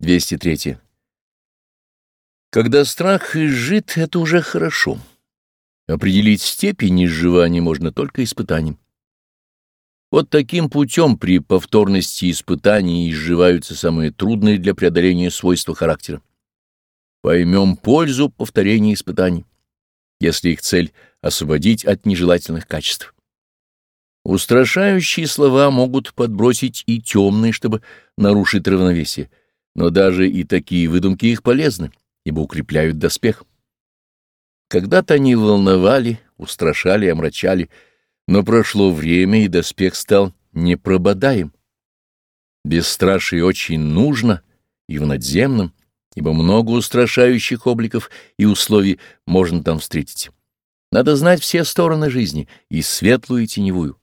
203. Когда страх изжит, это уже хорошо. Определить степень изживания можно только испытанием. Вот таким путем при повторности испытаний изживаются самые трудные для преодоления свойства характера. Поймем пользу повторения испытаний, если их цель — освободить от нежелательных качеств. Устрашающие слова могут подбросить и темные, чтобы нарушить равновесие, но даже и такие выдумки их полезны, ибо укрепляют доспех. Когда-то они волновали, устрашали, омрачали — но прошло время, и доспех стал непрободаем. Бесстрашие очень нужно и в надземном, ибо много устрашающих обликов и условий можно там встретить. Надо знать все стороны жизни, и светлую, и теневую.